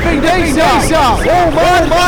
independência, independência